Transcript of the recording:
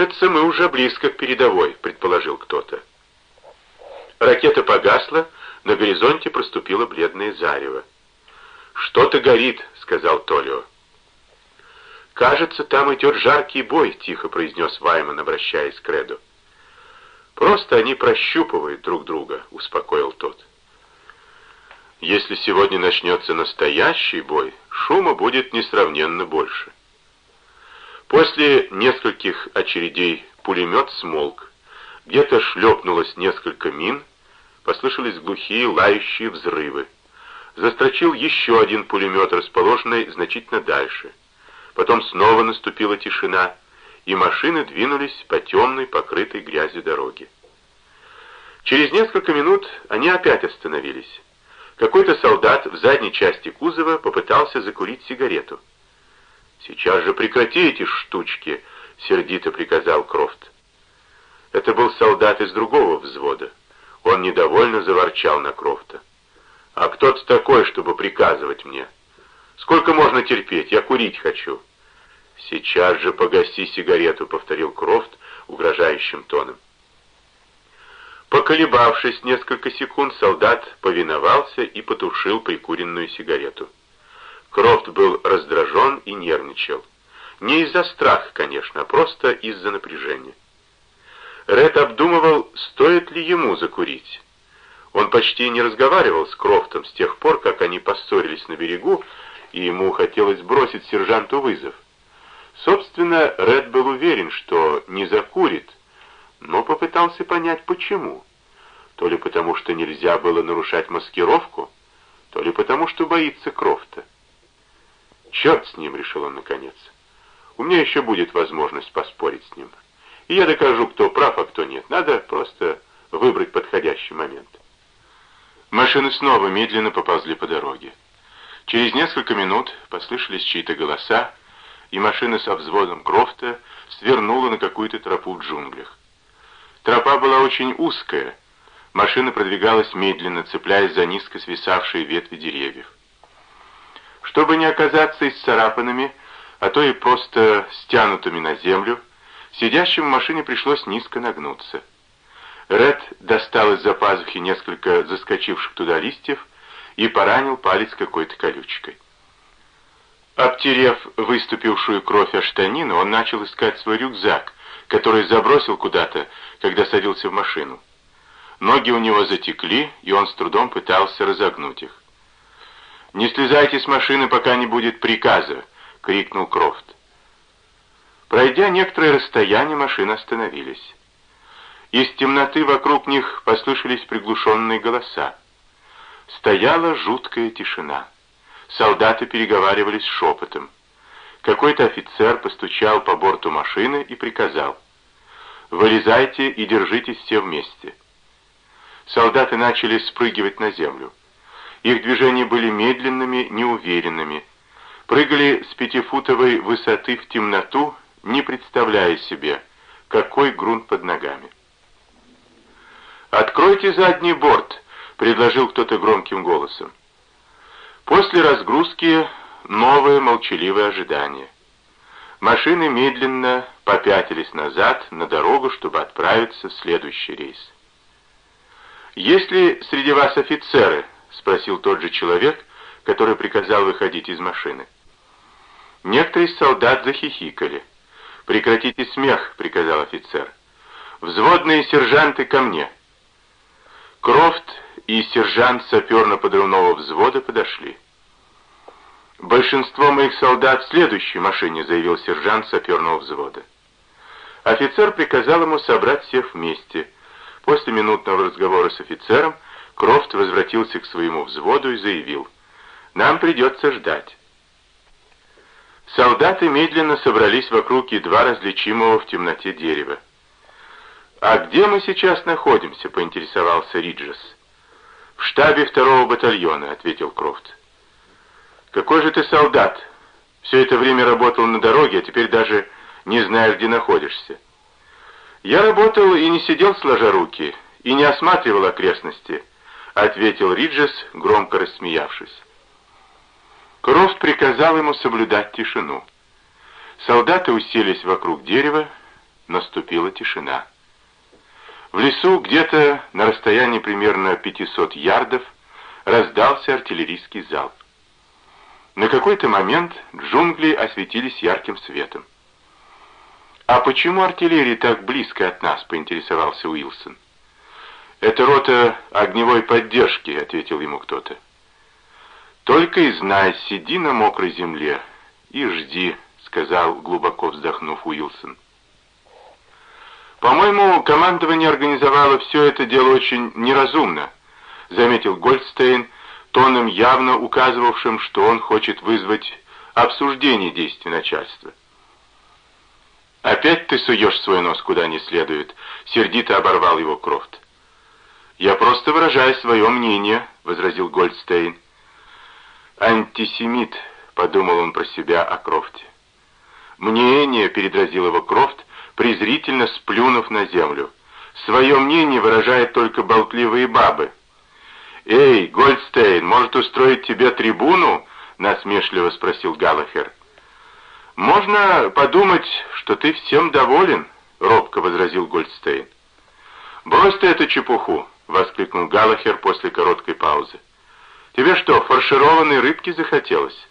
«Кажется, мы уже близко к передовой», — предположил кто-то. Ракета погасла, на горизонте проступило бледное зарево. «Что-то горит», — сказал Толио. «Кажется, там идет жаркий бой», — тихо произнес Вайман, обращаясь к Реду. «Просто они прощупывают друг друга», — успокоил тот. «Если сегодня начнется настоящий бой, шума будет несравненно больше». После нескольких очередей пулемет смолк. Где-то шлепнулось несколько мин, послышались глухие лающие взрывы. Застрочил еще один пулемет, расположенный значительно дальше. Потом снова наступила тишина, и машины двинулись по темной, покрытой грязью дороге. Через несколько минут они опять остановились. Какой-то солдат в задней части кузова попытался закурить сигарету. «Сейчас же прекрати эти штучки!» — сердито приказал Крофт. Это был солдат из другого взвода. Он недовольно заворчал на Крофта. «А кто ты такой, чтобы приказывать мне? Сколько можно терпеть? Я курить хочу». «Сейчас же погаси сигарету», — повторил Крофт угрожающим тоном. Поколебавшись несколько секунд, солдат повиновался и потушил прикуренную сигарету. Крофт был раздражен и нервничал. Не из-за страха, конечно, а просто из-за напряжения. Ред обдумывал, стоит ли ему закурить. Он почти не разговаривал с Крофтом с тех пор, как они поссорились на берегу, и ему хотелось бросить сержанту вызов. Собственно, Ред был уверен, что не закурит, но попытался понять, почему. То ли потому, что нельзя было нарушать маскировку, то ли потому, что боится Крофта. «Черт с ним!» — решил он наконец. «У меня еще будет возможность поспорить с ним. И я докажу, кто прав, а кто нет. Надо просто выбрать подходящий момент». Машины снова медленно поползли по дороге. Через несколько минут послышались чьи-то голоса, и машина со взводом Крофта свернула на какую-то тропу в джунглях. Тропа была очень узкая, машина продвигалась медленно, цепляясь за низко свисавшие ветви деревьев. Чтобы не оказаться исцарапанными, а то и просто стянутыми на землю, сидящим в машине пришлось низко нагнуться. Ред достал из-за пазухи несколько заскочивших туда листьев и поранил палец какой-то колючкой. Обтерев выступившую кровь о штанину, он начал искать свой рюкзак, который забросил куда-то, когда садился в машину. Ноги у него затекли, и он с трудом пытался разогнуть их. «Не слезайте с машины, пока не будет приказа!» — крикнул Крофт. Пройдя некоторое расстояние, машины остановились. Из темноты вокруг них послышались приглушенные голоса. Стояла жуткая тишина. Солдаты переговаривались шепотом. Какой-то офицер постучал по борту машины и приказал. «Вылезайте и держитесь все вместе». Солдаты начали спрыгивать на землю. Их движения были медленными, неуверенными. Прыгали с пятифутовой высоты в темноту, не представляя себе, какой грунт под ногами. «Откройте задний борт», — предложил кто-то громким голосом. После разгрузки новое молчаливое ожидание. Машины медленно попятились назад на дорогу, чтобы отправиться в следующий рейс. «Есть ли среди вас офицеры?» — спросил тот же человек, который приказал выходить из машины. Некоторые из солдат захихикали. «Прекратите смех», — приказал офицер. «Взводные сержанты ко мне». Крофт и сержант саперно-подрывного взвода подошли. «Большинство моих солдат в следующей машине», — заявил сержант саперного взвода. Офицер приказал ему собрать всех вместе. После минутного разговора с офицером Крофт возвратился к своему взводу и заявил, «Нам придется ждать». Солдаты медленно собрались вокруг едва различимого в темноте дерева. «А где мы сейчас находимся?» — поинтересовался Риджес. «В штабе второго батальона», — ответил Крофт. «Какой же ты солдат? Все это время работал на дороге, а теперь даже не знаешь, где находишься». «Я работал и не сидел сложа руки, и не осматривал окрестности», — ответил Риджес, громко рассмеявшись. Крофт приказал ему соблюдать тишину. Солдаты уселись вокруг дерева, наступила тишина. В лесу, где-то на расстоянии примерно 500 ярдов, раздался артиллерийский залп. На какой-то момент джунгли осветились ярким светом. «А почему артиллерия так близко от нас?» — поинтересовался Уилсон. «Это рота огневой поддержки», — ответил ему кто-то. «Только и знай, сиди на мокрой земле и жди», — сказал, глубоко вздохнув Уилсон. «По-моему, командование организовало все это дело очень неразумно», — заметил Гольдстейн, тоном явно указывавшим, что он хочет вызвать обсуждение действий начальства. «Опять ты суешь свой нос куда не следует», — сердито оборвал его Крофт. «Я просто выражаю свое мнение», — возразил Гольдстейн. «Антисемит», — подумал он про себя о Крофте. «Мнение», — передразил его Крофт, презрительно сплюнув на землю. «Свое мнение выражают только болтливые бабы». «Эй, Гольдстейн, может устроить тебе трибуну?» — насмешливо спросил Галлахер. «Можно подумать, что ты всем доволен», — робко возразил Гольдстейн. «Брось ты эту чепуху», — воскликнул Галлахер после короткой паузы. «Тебе что, фаршированной рыбки захотелось?»